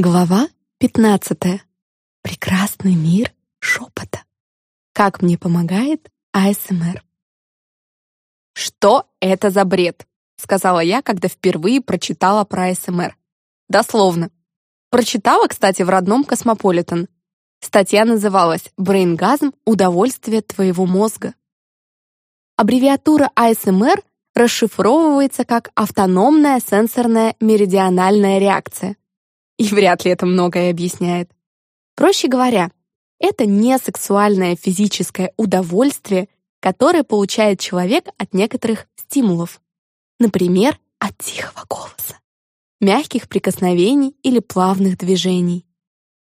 Глава 15. Прекрасный мир шепота. Как мне помогает АСМР. «Что это за бред?» — сказала я, когда впервые прочитала про АСМР. Дословно. Прочитала, кстати, в родном Космополитен. Статья называлась «Брейнгазм. Удовольствие твоего мозга». Аббревиатура АСМР расшифровывается как автономная сенсорная меридиональная реакция — и вряд ли это многое объясняет. Проще говоря, это не сексуальное физическое удовольствие, которое получает человек от некоторых стимулов. Например, от тихого голоса, мягких прикосновений или плавных движений.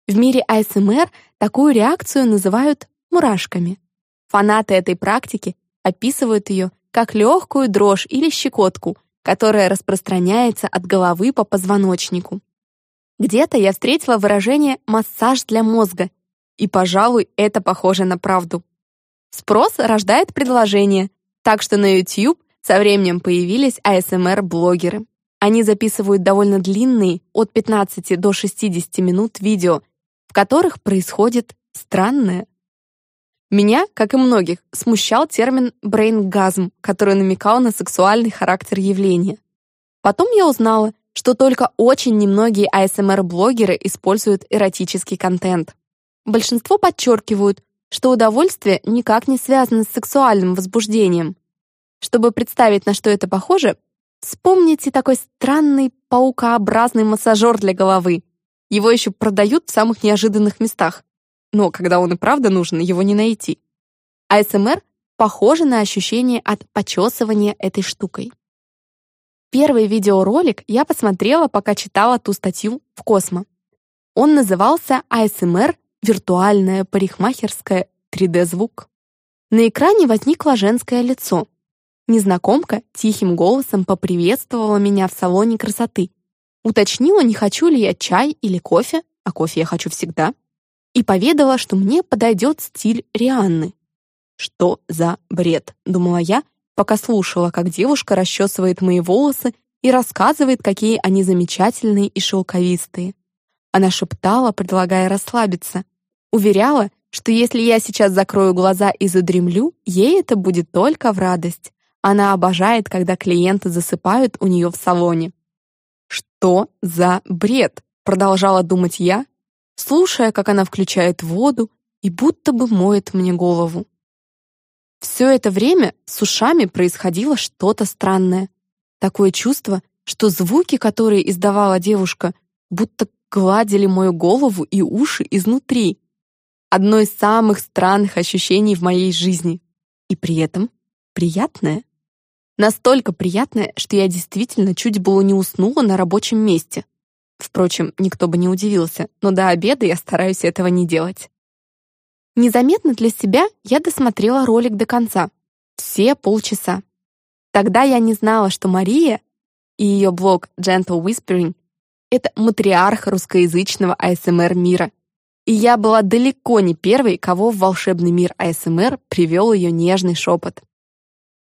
В мире АСМР такую реакцию называют мурашками. Фанаты этой практики описывают ее как легкую дрожь или щекотку, которая распространяется от головы по позвоночнику. Где-то я встретила выражение «массаж для мозга», и, пожалуй, это похоже на правду. Спрос рождает предложение, так что на YouTube со временем появились ASMR-блогеры. Они записывают довольно длинные, от 15 до 60 минут видео, в которых происходит странное. Меня, как и многих, смущал термин «брейнгазм», который намекал на сексуальный характер явления. Потом я узнала, что только очень немногие ASMR-блогеры используют эротический контент. Большинство подчеркивают, что удовольствие никак не связано с сексуальным возбуждением. Чтобы представить, на что это похоже, вспомните такой странный паукообразный массажер для головы. Его еще продают в самых неожиданных местах. Но когда он и правда нужен, его не найти. ASMR похоже на ощущение от почесывания этой штукой. Первый видеоролик я посмотрела, пока читала ту статью в Космо. Он назывался ASMR «Виртуальная парикмахерская 3D-звук». На экране возникло женское лицо. Незнакомка тихим голосом поприветствовала меня в салоне красоты. Уточнила, не хочу ли я чай или кофе, а кофе я хочу всегда, и поведала, что мне подойдет стиль Рианны. «Что за бред?» — думала я, пока слушала, как девушка расчесывает мои волосы и рассказывает, какие они замечательные и шелковистые. Она шептала, предлагая расслабиться. Уверяла, что если я сейчас закрою глаза и задремлю, ей это будет только в радость. Она обожает, когда клиенты засыпают у нее в салоне. «Что за бред?» — продолжала думать я, слушая, как она включает воду и будто бы моет мне голову. Все это время с ушами происходило что-то странное. Такое чувство, что звуки, которые издавала девушка, будто гладили мою голову и уши изнутри. Одно из самых странных ощущений в моей жизни. И при этом приятное. Настолько приятное, что я действительно чуть было не уснула на рабочем месте. Впрочем, никто бы не удивился, но до обеда я стараюсь этого не делать. Незаметно для себя я досмотрела ролик до конца. Все полчаса. Тогда я не знала, что Мария и ее блог Gentle Whispering — это матриарх русскоязычного АСМР мира. И я была далеко не первой, кого в волшебный мир АСМР привел ее нежный шепот.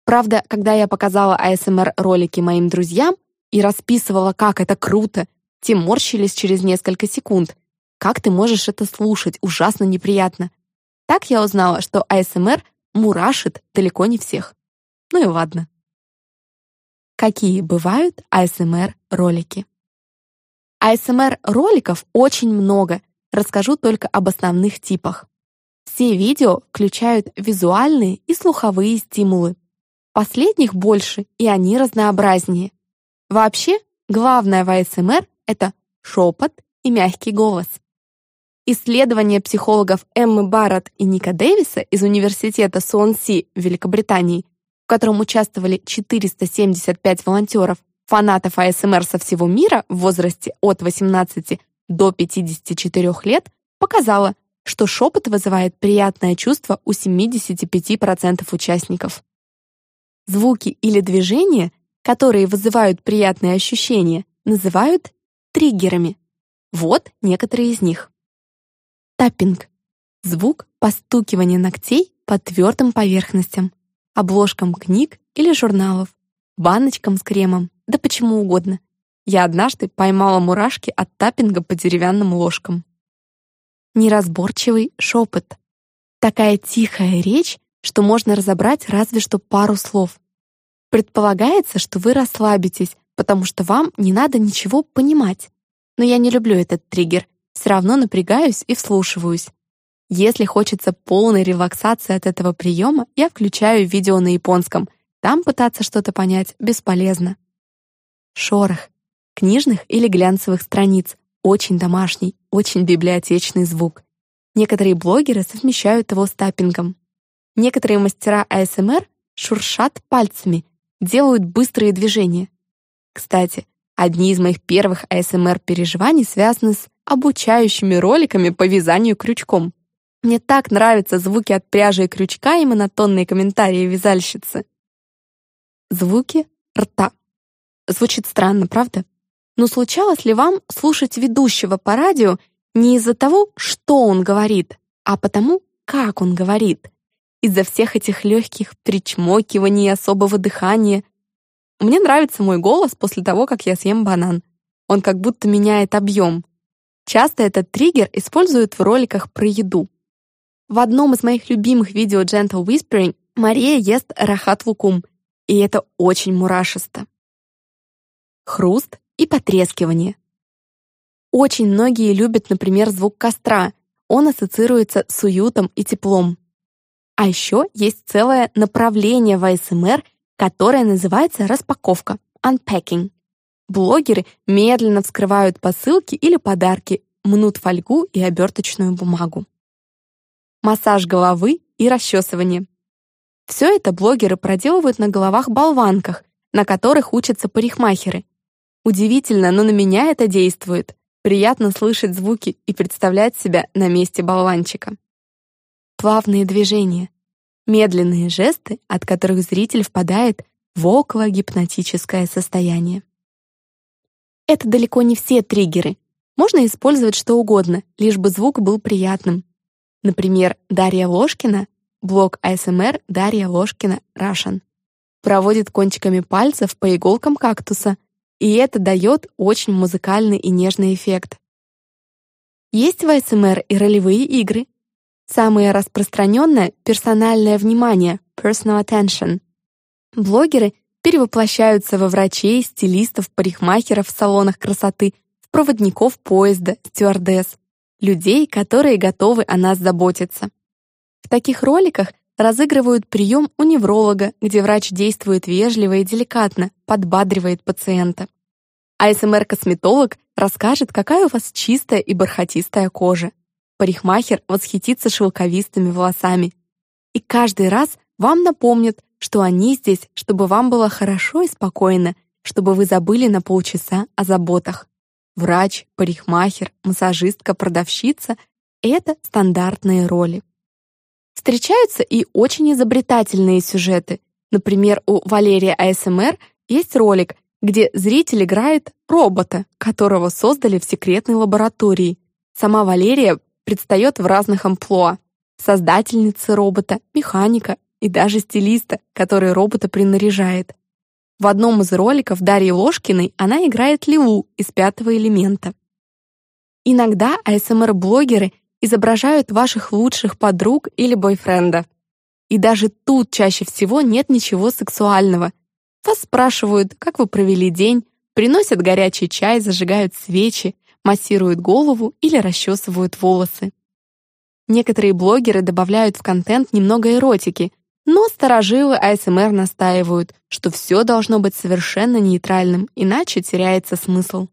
Правда, когда я показала АСМР-ролики моим друзьям и расписывала, как это круто, те морщились через несколько секунд. Как ты можешь это слушать? Ужасно неприятно. Так я узнала, что АСМР мурашит далеко не всех. Ну и ладно. Какие бывают АСМР-ролики? АСМР-роликов очень много, расскажу только об основных типах. Все видео включают визуальные и слуховые стимулы. Последних больше, и они разнообразнее. Вообще, главное в АСМР — это шепот и мягкий голос. Исследование психологов Эммы Барретт и Ника Дэвиса из университета Суонси в Великобритании, в котором участвовали 475 волонтеров, фанатов АСМР со всего мира в возрасте от 18 до 54 лет, показало, что шепот вызывает приятное чувство у 75% участников. Звуки или движения, которые вызывают приятные ощущения, называют триггерами. Вот некоторые из них. Таппинг — звук постукивания ногтей по твердым поверхностям, обложкам книг или журналов, баночкам с кремом, да почему угодно. Я однажды поймала мурашки от таппинга по деревянным ложкам. Неразборчивый шепот. Такая тихая речь, что можно разобрать разве что пару слов. Предполагается, что вы расслабитесь, потому что вам не надо ничего понимать. Но я не люблю этот триггер, все равно напрягаюсь и вслушиваюсь. Если хочется полной релаксации от этого приема, я включаю видео на японском. Там пытаться что-то понять бесполезно. Шорох. Книжных или глянцевых страниц. Очень домашний, очень библиотечный звук. Некоторые блогеры совмещают его с таппингом. Некоторые мастера АСМР шуршат пальцами, делают быстрые движения. Кстати, одни из моих первых АСМР-переживаний связаны с обучающими роликами по вязанию крючком. Мне так нравятся звуки от пряжи и крючка и монотонные комментарии вязальщицы. Звуки рта. Звучит странно, правда? Но случалось ли вам слушать ведущего по радио не из-за того, что он говорит, а потому, как он говорит? Из-за всех этих легких причмокиваний и особого дыхания. Мне нравится мой голос после того, как я съем банан. Он как будто меняет объем. Часто этот триггер используют в роликах про еду. В одном из моих любимых видео Gentle Whispering Мария ест рахат лукум, и это очень мурашисто. Хруст и потрескивание. Очень многие любят, например, звук костра. Он ассоциируется с уютом и теплом. А еще есть целое направление в АСМР, которое называется распаковка, unpacking. Блогеры медленно вскрывают посылки или подарки, мнут фольгу и оберточную бумагу массаж головы и расчесывание. Все это блогеры проделывают на головах-болванках, на которых учатся парикмахеры. Удивительно, но на меня это действует. Приятно слышать звуки и представлять себя на месте болванчика. Плавные движения. Медленные жесты, от которых зритель впадает в около-гипнотическое состояние. Это далеко не все триггеры. Можно использовать что угодно, лишь бы звук был приятным. Например, Дарья Ложкина, блог АСМР Дарья Ложкина Russian, проводит кончиками пальцев по иголкам кактуса, и это дает очень музыкальный и нежный эффект. Есть в АСМР и ролевые игры. Самое распространенное — персональное внимание, personal attention. Блогеры перевоплощаются во врачей, стилистов, парикмахеров в салонах красоты, в проводников поезда, стюардесс людей, которые готовы о нас заботиться. В таких роликах разыгрывают прием у невролога, где врач действует вежливо и деликатно, подбадривает пациента. АСМР-косметолог расскажет, какая у вас чистая и бархатистая кожа. Парикмахер восхитится шелковистыми волосами. И каждый раз вам напомнят, что они здесь, чтобы вам было хорошо и спокойно, чтобы вы забыли на полчаса о заботах. Врач, парикмахер, массажистка, продавщица — это стандартные роли. Встречаются и очень изобретательные сюжеты. Например, у Валерия АСМР есть ролик, где зритель играет робота, которого создали в секретной лаборатории. Сама Валерия предстает в разных амплуа. Создательница робота, механика и даже стилиста, который робота принаряжает. В одном из роликов Дарьи Ложкиной она играет Лилу из «Пятого элемента». Иногда АСМР-блогеры изображают ваших лучших подруг или бойфренда. И даже тут чаще всего нет ничего сексуального. Вас спрашивают, как вы провели день, приносят горячий чай, зажигают свечи, массируют голову или расчесывают волосы. Некоторые блогеры добавляют в контент немного эротики, но старожилы АСМР настаивают, что все должно быть совершенно нейтральным, иначе теряется смысл.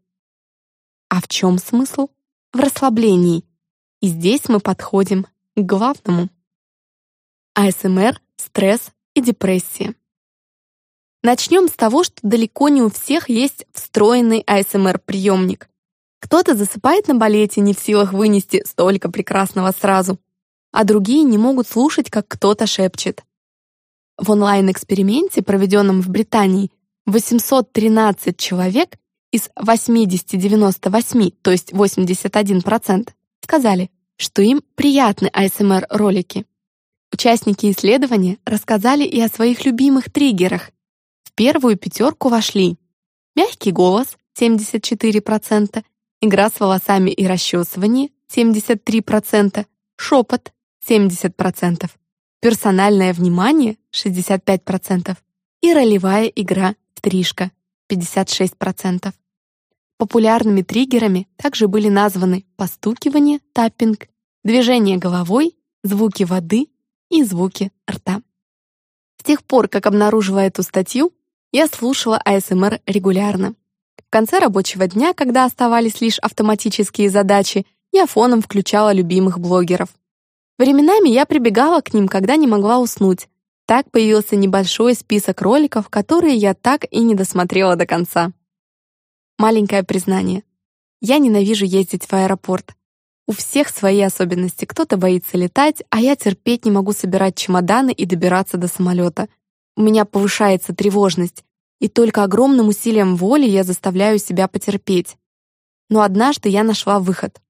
А в чем смысл? В расслаблении. И здесь мы подходим к главному. АСМР, стресс и депрессия. Начнем с того, что далеко не у всех есть встроенный АСМР-приемник. Кто-то засыпает на балете, не в силах вынести столько прекрасного сразу, а другие не могут слушать, как кто-то шепчет. В онлайн-эксперименте, проведенном в Британии, 813 человек из 80-98, то есть 81%, сказали, что им приятны ASMR-ролики. Участники исследования рассказали и о своих любимых триггерах. В первую пятерку вошли мягкий голос, 74%, игра с волосами и расчесывание 73%, шепот 70%, персональное внимание 65% и ролевая игра стрижка 56%. Популярными триггерами также были названы постукивание, таппинг, движение головой, звуки воды и звуки рта. С тех пор, как обнаружила эту статью, я слушала АСМР регулярно. В конце рабочего дня, когда оставались лишь автоматические задачи, я фоном включала любимых блогеров. Временами я прибегала к ним, когда не могла уснуть. Так появился небольшой список роликов, которые я так и не досмотрела до конца. Маленькое признание. Я ненавижу ездить в аэропорт. У всех свои особенности. Кто-то боится летать, а я терпеть не могу собирать чемоданы и добираться до самолета. У меня повышается тревожность, и только огромным усилием воли я заставляю себя потерпеть. Но однажды я нашла выход.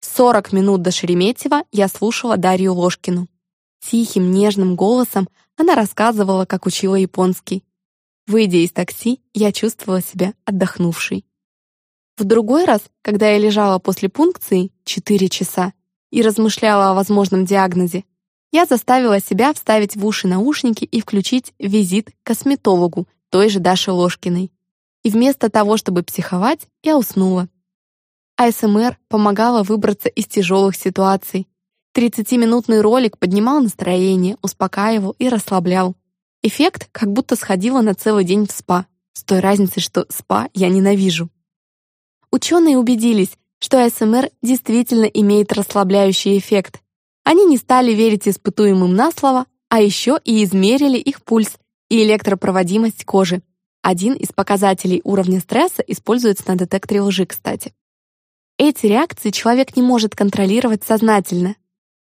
40 минут до Шереметьево я слушала Дарью Ложкину. Тихим, нежным голосом она рассказывала, как учила японский. Выйдя из такси, я чувствовала себя отдохнувшей. В другой раз, когда я лежала после пункции 4 часа и размышляла о возможном диагнозе, я заставила себя вставить в уши наушники и включить визит к косметологу, той же Даше Ложкиной. И вместо того, чтобы психовать, я уснула. АСМР помогала выбраться из тяжелых ситуаций. 30-минутный ролик поднимал настроение, успокаивал и расслаблял. Эффект как будто сходила на целый день в спа, с той разницей, что спа я ненавижу. Ученые убедились, что АСМР действительно имеет расслабляющий эффект. Они не стали верить испытуемым на слово, а еще и измерили их пульс и электропроводимость кожи. Один из показателей уровня стресса используется на детекторе лжи, кстати. Эти реакции человек не может контролировать сознательно.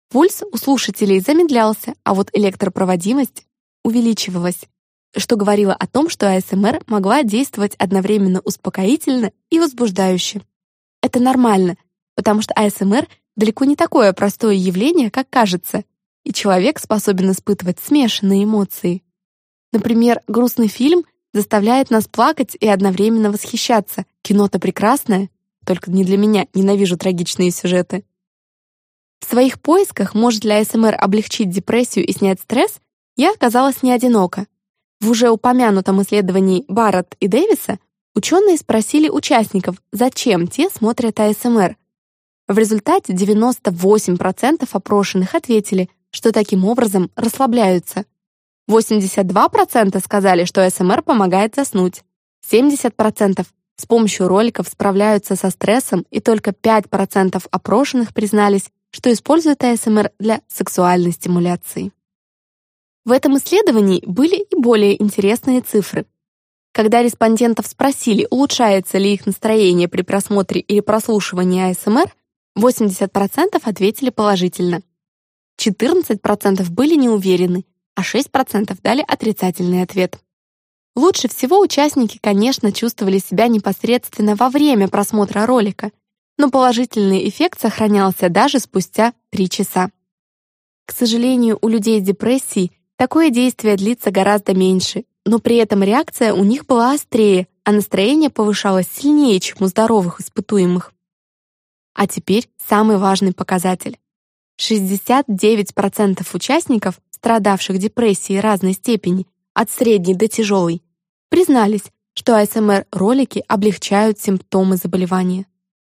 Пульс у слушателей замедлялся, а вот электропроводимость увеличивалась, что говорило о том, что АСМР могла действовать одновременно успокоительно и возбуждающе. Это нормально, потому что АСМР далеко не такое простое явление, как кажется, и человек способен испытывать смешанные эмоции. Например, грустный фильм заставляет нас плакать и одновременно восхищаться. Кино-то прекрасное, только не для меня, ненавижу трагичные сюжеты. В своих поисках, может ли АСМР облегчить депрессию и снять стресс, я оказалась не одинока. В уже упомянутом исследовании Барретт и Дэвиса ученые спросили участников, зачем те смотрят АСМР. В результате 98% опрошенных ответили, что таким образом расслабляются. 82% сказали, что АСМР помогает заснуть. 70% с помощью роликов справляются со стрессом, и только 5% опрошенных признались, что используют АСМР для сексуальной стимуляции. В этом исследовании были и более интересные цифры. Когда респондентов спросили, улучшается ли их настроение при просмотре или прослушивании АСМР, 80% ответили положительно. 14% были не уверены, а 6% дали отрицательный ответ. Лучше всего участники, конечно, чувствовали себя непосредственно во время просмотра ролика, но положительный эффект сохранялся даже спустя 3 часа. К сожалению, у людей с депрессией Такое действие длится гораздо меньше, но при этом реакция у них была острее, а настроение повышалось сильнее, чем у здоровых испытуемых. А теперь самый важный показатель. 69% участников, страдавших депрессией разной степени, от средней до тяжелой, признались, что АСМР-ролики облегчают симптомы заболевания.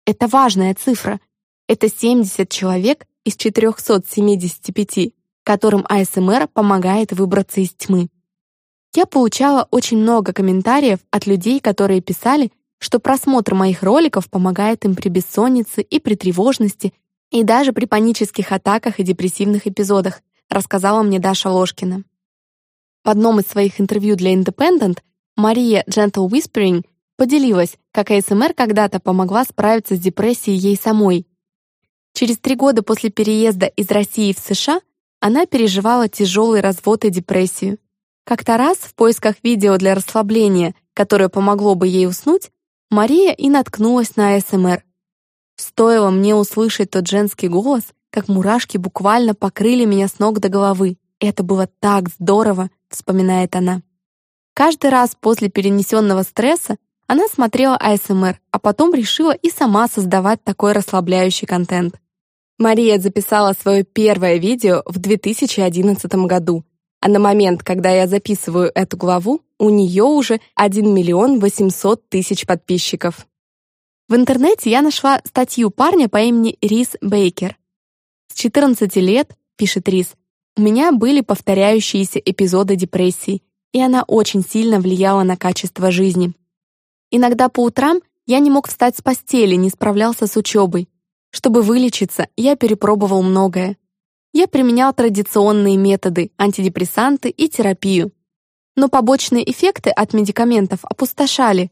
Это важная цифра. Это 70 человек из 475 которым АСМР помогает выбраться из тьмы. Я получала очень много комментариев от людей, которые писали, что просмотр моих роликов помогает им при бессоннице и при тревожности, и даже при панических атаках и депрессивных эпизодах, рассказала мне Даша Ложкина. В одном из своих интервью для Independent Мария Gentle Whispering поделилась, как АСМР когда-то помогла справиться с депрессией ей самой. Через три года после переезда из России в США она переживала тяжелый развод и депрессию. Как-то раз в поисках видео для расслабления, которое помогло бы ей уснуть, Мария и наткнулась на АСМР. Стоило мне услышать тот женский голос, как мурашки буквально покрыли меня с ног до головы. Это было так здорово, вспоминает она. Каждый раз после перенесенного стресса она смотрела АСМР, а потом решила и сама создавать такой расслабляющий контент. Мария записала свое первое видео в 2011 году, а на момент, когда я записываю эту главу, у нее уже 1 миллион 800 тысяч подписчиков. В интернете я нашла статью парня по имени Рис Бейкер. С 14 лет, пишет Рис, у меня были повторяющиеся эпизоды депрессии, и она очень сильно влияла на качество жизни. Иногда по утрам я не мог встать с постели, не справлялся с учебой. Чтобы вылечиться, я перепробовал многое. Я применял традиционные методы, антидепрессанты и терапию. Но побочные эффекты от медикаментов опустошали.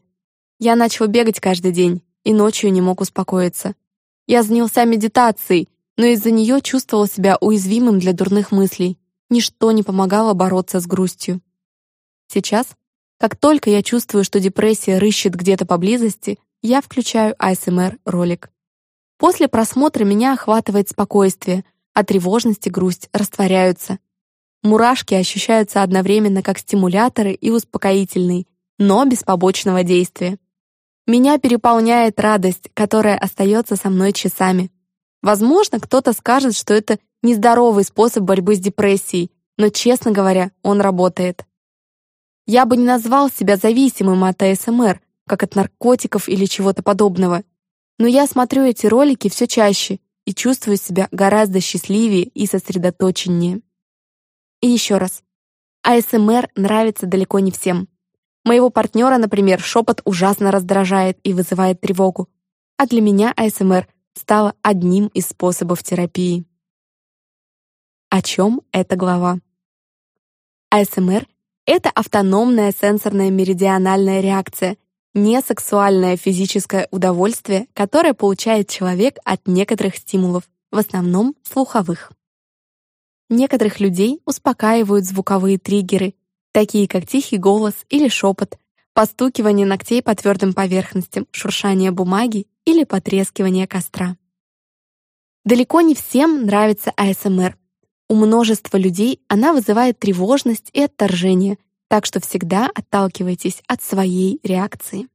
Я начал бегать каждый день и ночью не мог успокоиться. Я занялся медитацией, но из-за нее чувствовал себя уязвимым для дурных мыслей. Ничто не помогало бороться с грустью. Сейчас как только я чувствую, что депрессия рыщет где-то поблизости, я включаю ASMR-ролик. После просмотра меня охватывает спокойствие, а тревожность и грусть растворяются. Мурашки ощущаются одновременно как стимуляторы и успокоительные, но без побочного действия. Меня переполняет радость, которая остается со мной часами. Возможно, кто-то скажет, что это нездоровый способ борьбы с депрессией, но, честно говоря, он работает. Я бы не назвал себя зависимым от АСМР, как от наркотиков или чего-то подобного. Но я смотрю эти ролики все чаще и чувствую себя гораздо счастливее и сосредоточеннее. И еще раз. АСМР нравится далеко не всем. Моего партнера, например, шепот ужасно раздражает и вызывает тревогу. А для меня АСМР стало одним из способов терапии. О чем эта глава? АСМР это автономная сенсорная меридиональная реакция, не сексуальное физическое удовольствие, которое получает человек от некоторых стимулов, в основном слуховых. Некоторых людей успокаивают звуковые триггеры, такие как тихий голос или шепот, постукивание ногтей по твердым поверхностям, шуршание бумаги или потрескивание костра. Далеко не всем нравится АСМР, у множества людей она вызывает тревожность и отторжение, так что всегда отталкивайтесь от своей реакции.